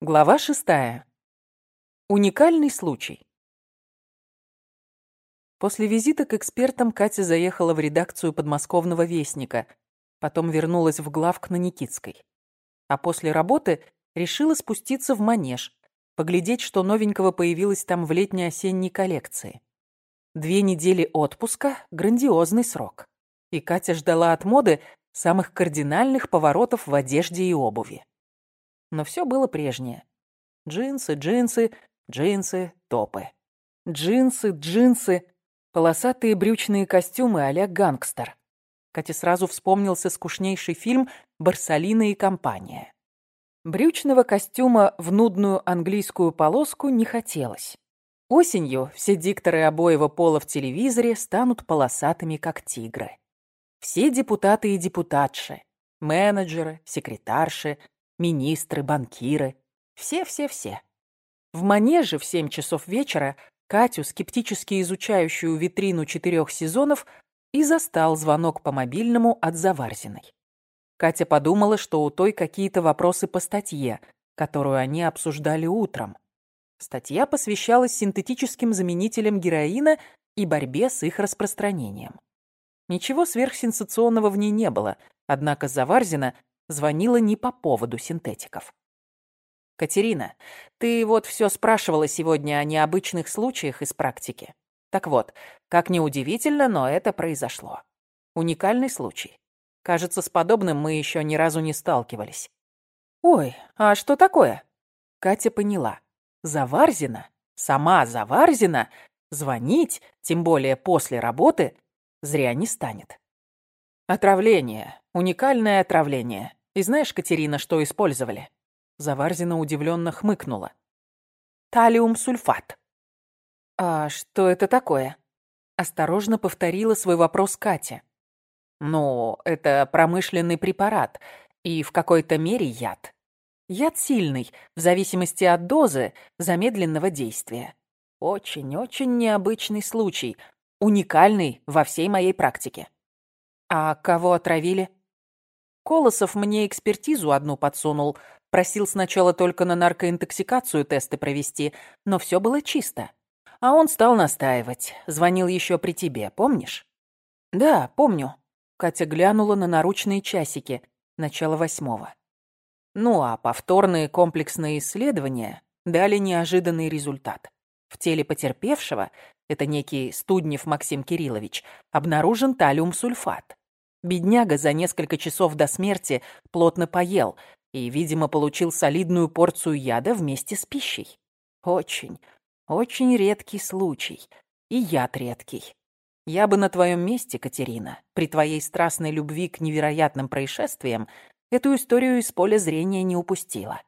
Глава шестая. Уникальный случай. После визита к экспертам Катя заехала в редакцию подмосковного вестника, потом вернулась в главк на Никитской. А после работы решила спуститься в манеж, поглядеть, что новенького появилось там в летней-осенней коллекции. Две недели отпуска – грандиозный срок. И Катя ждала от моды самых кардинальных поворотов в одежде и обуви. Но все было прежнее. Джинсы, джинсы, джинсы, топы. Джинсы, джинсы, полосатые брючные костюмы а гангстер. Кате сразу вспомнился скучнейший фильм «Барсалина и компания». Брючного костюма в нудную английскую полоску не хотелось. Осенью все дикторы обоего пола в телевизоре станут полосатыми, как тигры. Все депутаты и депутатши, менеджеры, секретарши, министры, банкиры. Все-все-все. В манеже в семь часов вечера Катю, скептически изучающую витрину четырех сезонов, и застал звонок по мобильному от Заварзиной. Катя подумала, что у той какие-то вопросы по статье, которую они обсуждали утром. Статья посвящалась синтетическим заменителям героина и борьбе с их распространением. Ничего сверхсенсационного в ней не было, однако Заварзина звонила не по поводу синтетиков. «Катерина, ты вот все спрашивала сегодня о необычных случаях из практики. Так вот, как ни удивительно, но это произошло. Уникальный случай. Кажется, с подобным мы еще ни разу не сталкивались». «Ой, а что такое?» Катя поняла. Заварзина, сама Заварзина, звонить, тем более после работы, зря не станет. Отравление. Уникальное отравление. И знаешь, Катерина, что использовали?» Заварзина удивленно хмыкнула. «Талиум-сульфат». «А что это такое?» Осторожно повторила свой вопрос Катя. «Ну, это промышленный препарат и в какой-то мере яд. Яд сильный, в зависимости от дозы замедленного действия. Очень-очень необычный случай, уникальный во всей моей практике». «А кого отравили?» Колосов мне экспертизу одну подсунул. Просил сначала только на наркоинтоксикацию тесты провести, но все было чисто. А он стал настаивать. Звонил еще при тебе, помнишь? Да, помню. Катя глянула на наручные часики. Начало восьмого. Ну а повторные комплексные исследования дали неожиданный результат. В теле потерпевшего, это некий Студнев Максим Кириллович, обнаружен талиум-сульфат. Бедняга за несколько часов до смерти плотно поел и, видимо, получил солидную порцию яда вместе с пищей. Очень, очень редкий случай. И яд редкий. Я бы на твоем месте, Катерина, при твоей страстной любви к невероятным происшествиям, эту историю из поля зрения не упустила.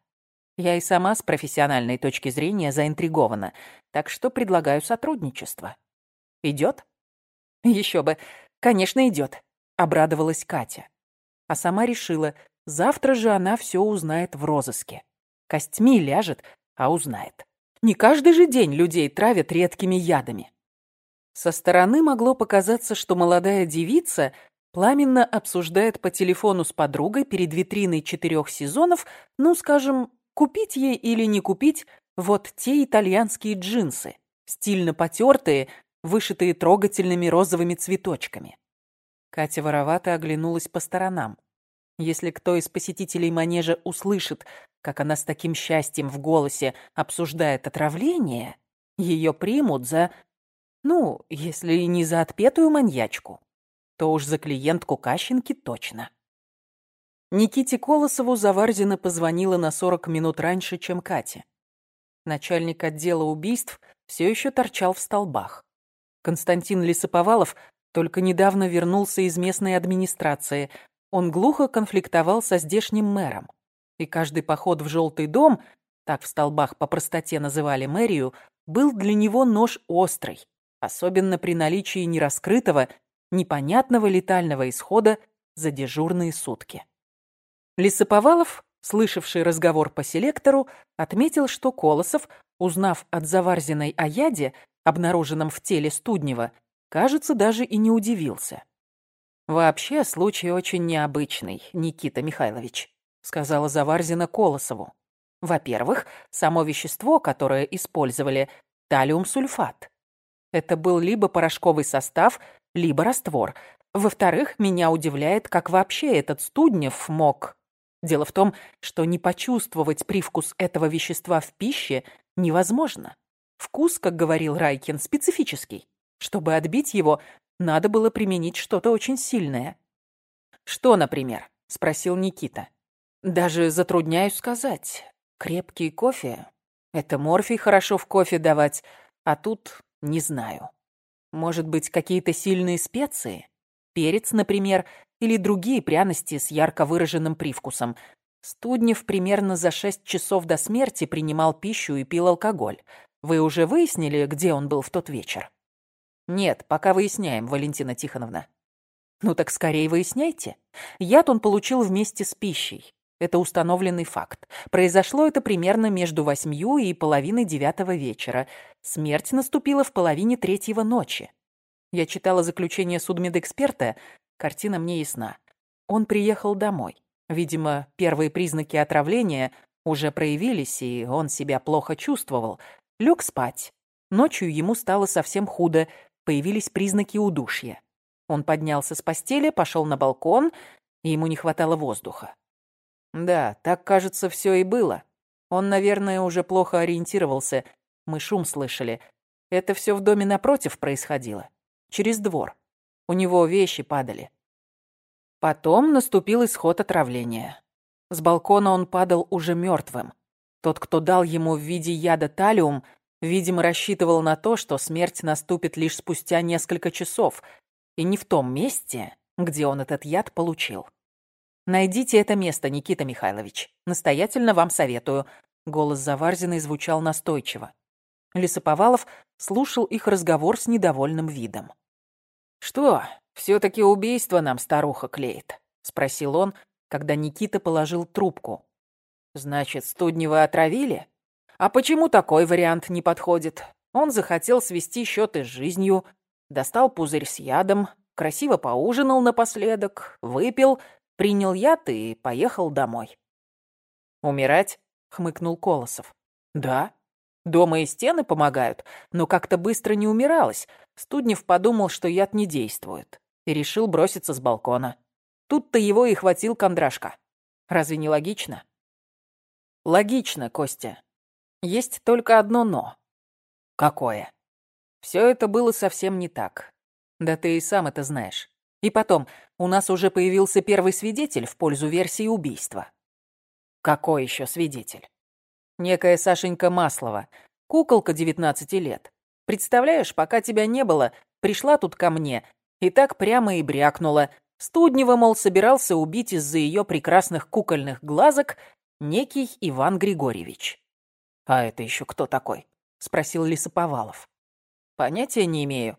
Я и сама с профессиональной точки зрения заинтригована, так что предлагаю сотрудничество. Идет? Еще бы. Конечно, идет обрадовалась Катя. А сама решила, завтра же она все узнает в розыске. Костьми ляжет, а узнает. Не каждый же день людей травят редкими ядами. Со стороны могло показаться, что молодая девица пламенно обсуждает по телефону с подругой перед витриной четырех сезонов, ну, скажем, купить ей или не купить вот те итальянские джинсы, стильно потертые, вышитые трогательными розовыми цветочками. Катя воровато оглянулась по сторонам. Если кто из посетителей манежа услышит, как она с таким счастьем в голосе обсуждает отравление, ее примут за... Ну, если не за отпетую маньячку, то уж за клиентку Кащенки точно. Никите Колосову Заварзина позвонила на 40 минут раньше, чем Кате. Начальник отдела убийств все еще торчал в столбах. Константин Лисоповалов только недавно вернулся из местной администрации. Он глухо конфликтовал со здешним мэром. И каждый поход в желтый дом, так в столбах по простоте называли мэрию, был для него нож острый, особенно при наличии нераскрытого, непонятного летального исхода за дежурные сутки. Лисоповалов, слышавший разговор по селектору, отметил, что Колосов, узнав от Заварзиной о яде, обнаруженном в теле Студнева, Кажется, даже и не удивился. «Вообще, случай очень необычный, Никита Михайлович», — сказала Заварзина Колосову. Во-первых, само вещество, которое использовали, талиум-сульфат. Это был либо порошковый состав, либо раствор. Во-вторых, меня удивляет, как вообще этот Студнев мог... Дело в том, что не почувствовать привкус этого вещества в пище невозможно. Вкус, как говорил Райкин, специфический. Чтобы отбить его, надо было применить что-то очень сильное. «Что, например?» — спросил Никита. «Даже затрудняюсь сказать. Крепкий кофе? Это морфий хорошо в кофе давать, а тут не знаю. Может быть, какие-то сильные специи? Перец, например, или другие пряности с ярко выраженным привкусом. Студнев примерно за шесть часов до смерти принимал пищу и пил алкоголь. Вы уже выяснили, где он был в тот вечер? Нет, пока выясняем, Валентина Тихоновна. Ну так скорее выясняйте. Яд он получил вместе с пищей. Это установленный факт. Произошло это примерно между восьмью и половиной девятого вечера. Смерть наступила в половине третьего ночи. Я читала заключение судмедэксперта. Картина мне ясна. Он приехал домой. Видимо, первые признаки отравления уже проявились, и он себя плохо чувствовал. Лег спать. Ночью ему стало совсем худо. Появились признаки удушья. Он поднялся с постели, пошел на балкон, и ему не хватало воздуха. Да, так, кажется, все и было. Он, наверное, уже плохо ориентировался. Мы шум слышали. Это все в доме напротив происходило. Через двор. У него вещи падали. Потом наступил исход отравления. С балкона он падал уже мертвым. Тот, кто дал ему в виде яда талиум, видимо, рассчитывал на то, что смерть наступит лишь спустя несколько часов, и не в том месте, где он этот яд получил. Найдите это место, Никита Михайлович. Настоятельно вам советую. Голос Заварзиной звучал настойчиво. Лисоповалов слушал их разговор с недовольным видом. «Что, все-таки убийство нам старуха клеит?» — спросил он, когда Никита положил трубку. «Значит, Студнева отравили? А почему такой вариант не подходит? Он захотел свести счеты с жизнью, достал пузырь с ядом, красиво поужинал напоследок, выпил, принял яд и поехал домой. «Умирать?» — хмыкнул Колосов. «Да. Дома и стены помогают, но как-то быстро не умиралось. Студнев подумал, что яд не действует, и решил броситься с балкона. Тут-то его и хватил кондрашка. Разве не логично?» «Логично, Костя. Есть только одно «но». «Какое?» Все это было совсем не так. Да ты и сам это знаешь. И потом, у нас уже появился первый свидетель в пользу версии убийства. Какой еще свидетель? Некая Сашенька Маслова, куколка 19 лет. Представляешь, пока тебя не было, пришла тут ко мне и так прямо и брякнула. Студнева, мол, собирался убить из-за ее прекрасных кукольных глазок некий Иван Григорьевич. «А это еще кто такой?» — спросил Лисоповалов. «Понятия не имею».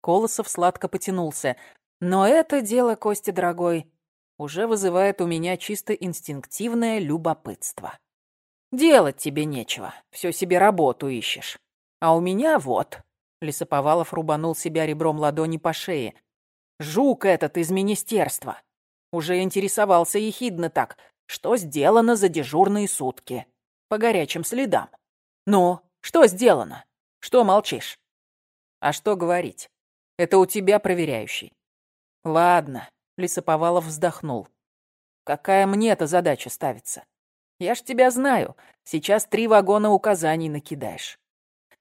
Колосов сладко потянулся. Но это дело, Костя дорогой, уже вызывает у меня чисто инстинктивное любопытство. Делать тебе нечего, все себе работу ищешь. А у меня вот. Лесоповалов рубанул себя ребром ладони по шее. Жук этот из министерства. Уже интересовался ехидно так, что сделано за дежурные сутки. По горячим следам. Ну, что сделано? Что молчишь? А что говорить? Это у тебя проверяющий. Ладно, Лисоповалов вздохнул. Какая мне-то задача ставится? Я ж тебя знаю. Сейчас три вагона указаний накидаешь.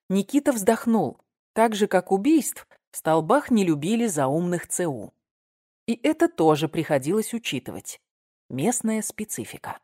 Никита вздохнул. Так же, как убийств, в столбах не любили заумных ЦУ. И это тоже приходилось учитывать. Местная специфика.